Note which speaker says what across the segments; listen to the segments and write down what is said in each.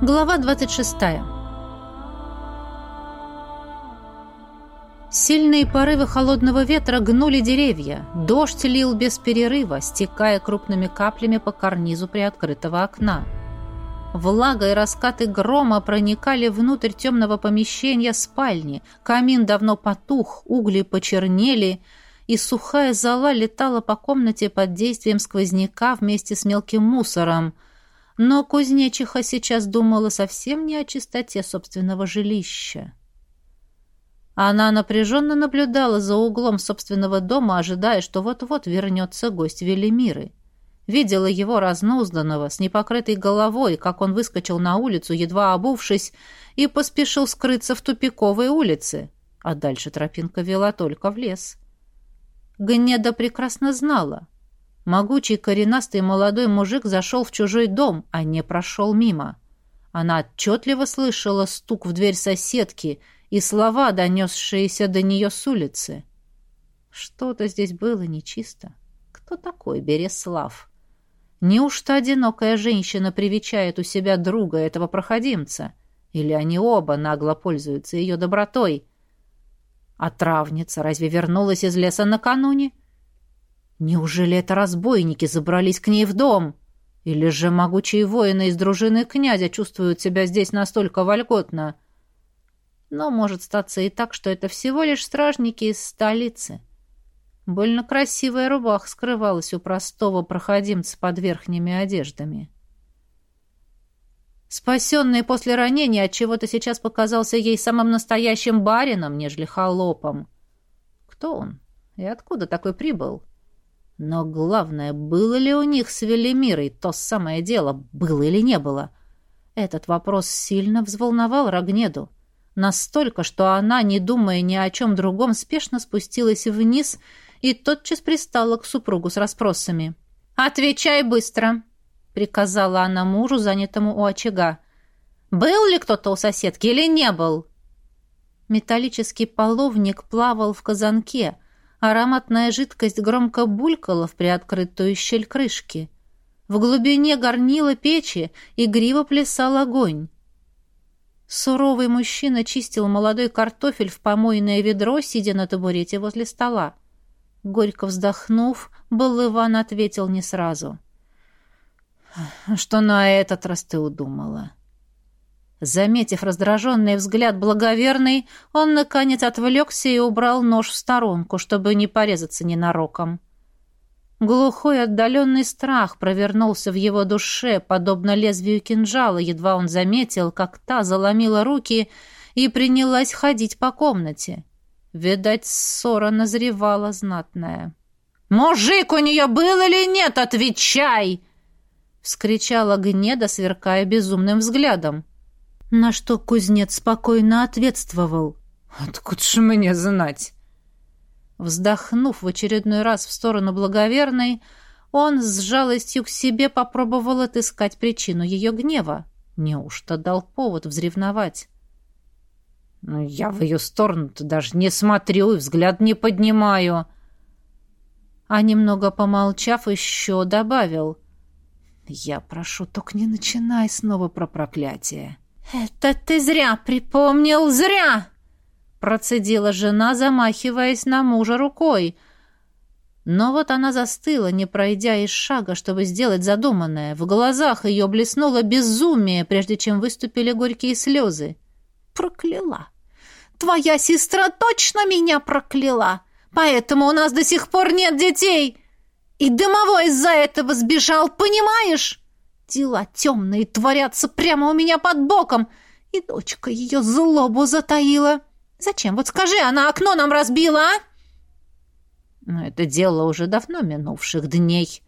Speaker 1: Глава 26. Сильные порывы холодного ветра гнули деревья. Дождь лил без перерыва, стекая крупными каплями по карнизу приоткрытого окна. Влага и раскаты грома проникали внутрь темного помещения спальни. Камин давно потух, угли почернели, и сухая зола летала по комнате под действием сквозняка вместе с мелким мусором — но кузнечиха сейчас думала совсем не о чистоте собственного жилища. Она напряженно наблюдала за углом собственного дома, ожидая, что вот-вот вернется гость Велимиры. Видела его разнузданного, с непокрытой головой, как он выскочил на улицу, едва обувшись, и поспешил скрыться в тупиковой улице, а дальше тропинка вела только в лес. Гнеда прекрасно знала. Могучий коренастый молодой мужик зашел в чужой дом, а не прошел мимо. Она отчетливо слышала стук в дверь соседки и слова, донесшиеся до нее с улицы. Что-то здесь было нечисто. Кто такой Береслав? Неужто одинокая женщина привечает у себя друга этого проходимца? Или они оба нагло пользуются ее добротой? А травница разве вернулась из леса накануне? — Неужели это разбойники забрались к ней в дом? Или же могучие воины из дружины князя чувствуют себя здесь настолько вольготно? Но может статься и так, что это всего лишь стражники из столицы. Больно красивая рубаха скрывалась у простого проходимца под верхними одеждами. Спасенный после ранения от чего то сейчас показался ей самым настоящим барином, нежели холопом. Кто он и откуда такой прибыл? Но главное, было ли у них с Велимирой то самое дело, было или не было? Этот вопрос сильно взволновал Рогнеду. Настолько, что она, не думая ни о чем другом, спешно спустилась вниз и тотчас пристала к супругу с расспросами. «Отвечай быстро!» — приказала она мужу, занятому у очага. «Был ли кто-то у соседки или не был?» Металлический половник плавал в казанке — Ароматная жидкость громко булькала в приоткрытую щель крышки. В глубине горнила печи игриво плясал огонь. Суровый мужчина чистил молодой картофель в помойное ведро, сидя на табурете возле стола. Горько вздохнув, был Иван ответил не сразу. «Что на этот раз ты удумала?» Заметив раздраженный взгляд благоверный, он, наконец, отвлекся и убрал нож в сторонку, чтобы не порезаться ненароком. Глухой отдаленный страх провернулся в его душе, подобно лезвию кинжала, едва он заметил, как та заломила руки и принялась ходить по комнате. Видать, ссора назревала знатная. «Мужик у нее был или нет? Отвечай!» — вскричала Гнеда, сверкая безумным взглядом. На что кузнец спокойно ответствовал. «Откуда же мне знать?» Вздохнув в очередной раз в сторону благоверной, он с жалостью к себе попробовал отыскать причину ее гнева. Неужто дал повод взревновать? «Ну, я в ее сторону-то даже не смотрю и взгляд не поднимаю». А немного помолчав, еще добавил. «Я прошу, только не начинай снова про проклятие». «Это ты зря припомнил, зря!» Процедила жена, замахиваясь на мужа рукой. Но вот она застыла, не пройдя из шага, чтобы сделать задуманное. В глазах ее блеснуло безумие, прежде чем выступили горькие слезы. «Прокляла! Твоя сестра точно меня прокляла! Поэтому у нас до сих пор нет детей! И дымовой из-за этого сбежал, понимаешь?» Дела темные творятся прямо у меня под боком, и дочка ее злобу затаила. Зачем? Вот скажи, она окно нам разбила, а? Но это дело уже давно минувших дней.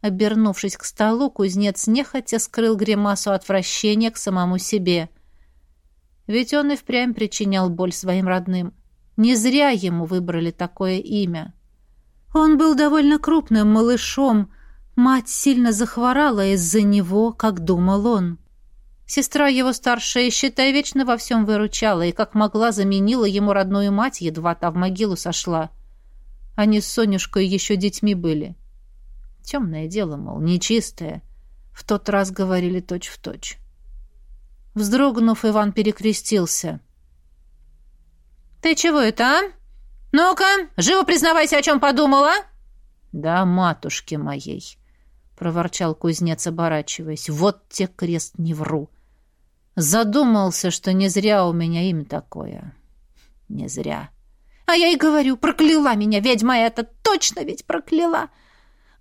Speaker 1: Обернувшись к столу, кузнец нехотя скрыл гримасу отвращения к самому себе. Ведь он и впрямь причинял боль своим родным. Не зря ему выбрали такое имя. Он был довольно крупным малышом, Мать сильно захворала из-за него, как думал он. Сестра его старшая, считай, вечно во всем выручала и как могла заменила ему родную мать, едва та в могилу сошла. Они с Сонюшкой еще детьми были. Темное дело, мол, нечистое. В тот раз говорили точь-в-точь. Вздрогнув, Иван перекрестился. «Ты чего это, а? Ну-ка, живо признавайся, о чем подумала!» «Да, матушке моей!» — проворчал кузнец, оборачиваясь. «Вот те крест не вру!» Задумался, что не зря у меня имя такое. Не зря. А я и говорю, прокляла меня ведьма эта, точно ведь прокляла.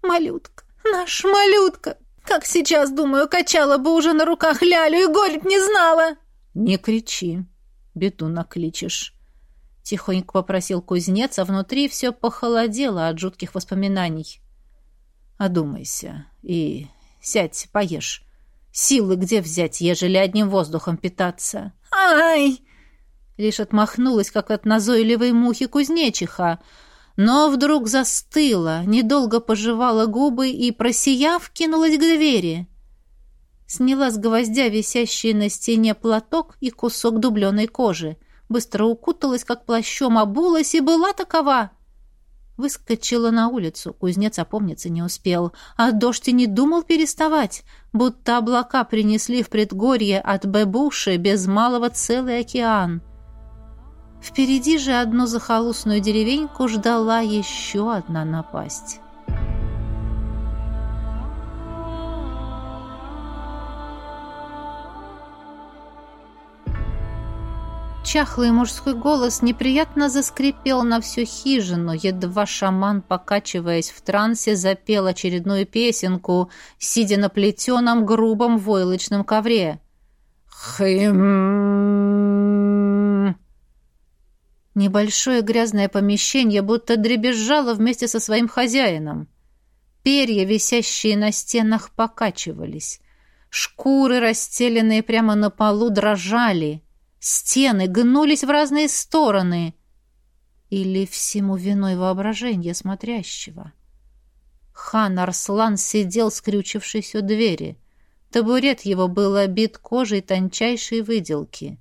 Speaker 1: Малютка, наш малютка, как сейчас, думаю, качала бы уже на руках лялю и горить не знала. Не кричи, беду накличешь. Тихонько попросил кузнец, а внутри все похолодело от жутких воспоминаний. Одумайся и сядь, поешь. Силы где взять, ежели одним воздухом питаться? Ай! Лишь отмахнулась, как от назойливой мухи кузнечиха, но вдруг застыла, недолго пожевала губы и, просияв, кинулась к двери. Сняла с гвоздя висящий на стене платок и кусок дубленой кожи. Быстро укуталась, как плащом, обулась и была такова — Выскочила на улицу, кузнец опомниться не успел, а дождь и не думал переставать, будто облака принесли в предгорье от Бэбуши без малого целый океан. Впереди же одну захолустную деревеньку ждала еще одна напасть. Чахлый мужской голос неприятно заскрипел на всю хижину, едва шаман, покачиваясь в трансе, запел очередную песенку, сидя на плетеном грубом войлочном ковре. «Хым...» Небольшое грязное помещение будто дребезжало вместе со своим хозяином. Перья, висящие на стенах, покачивались. Шкуры, расстеленные прямо на полу, дрожали — Стены гнулись в разные стороны. Или всему виной воображение смотрящего. Хан Арслан сидел, скрючившись у двери. Табурет его был обит кожей тончайшей выделки.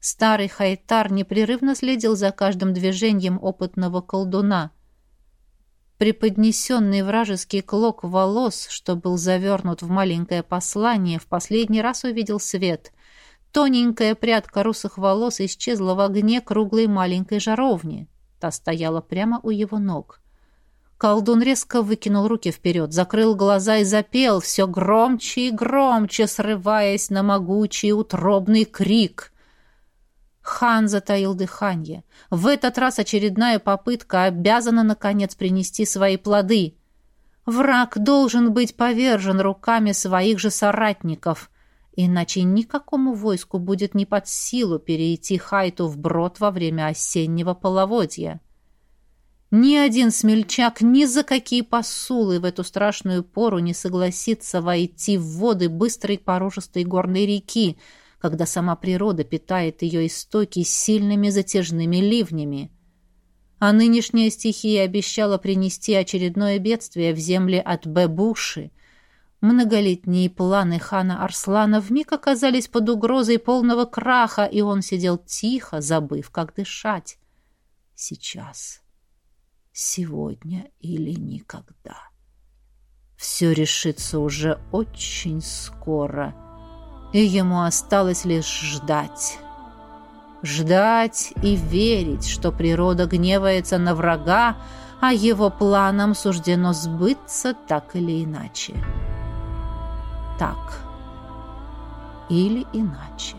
Speaker 1: Старый хайтар непрерывно следил за каждым движением опытного колдуна. Преподнесенный вражеский клок волос, что был завернут в маленькое послание, в последний раз увидел свет — Тоненькая прядка русых волос исчезла в огне круглой маленькой жаровни. Та стояла прямо у его ног. Колдун резко выкинул руки вперед, закрыл глаза и запел все громче и громче, срываясь на могучий утробный крик. Хан затаил дыхание. В этот раз очередная попытка обязана, наконец, принести свои плоды. Враг должен быть повержен руками своих же соратников. Иначе никакому войску будет не под силу перейти Хайту вброд во время осеннего половодья. Ни один смельчак ни за какие посулы в эту страшную пору не согласится войти в воды быстрой порожистой горной реки, когда сама природа питает ее истоки сильными затяжными ливнями. А нынешняя стихия обещала принести очередное бедствие в земли от Бебуши — Многолетние планы хана Арслана вмиг оказались под угрозой полного краха, и он сидел тихо, забыв, как дышать. Сейчас. Сегодня или никогда. Все решится уже очень скоро, и ему осталось лишь ждать. Ждать и верить, что природа гневается на врага, а его планам суждено сбыться так или иначе так или иначе.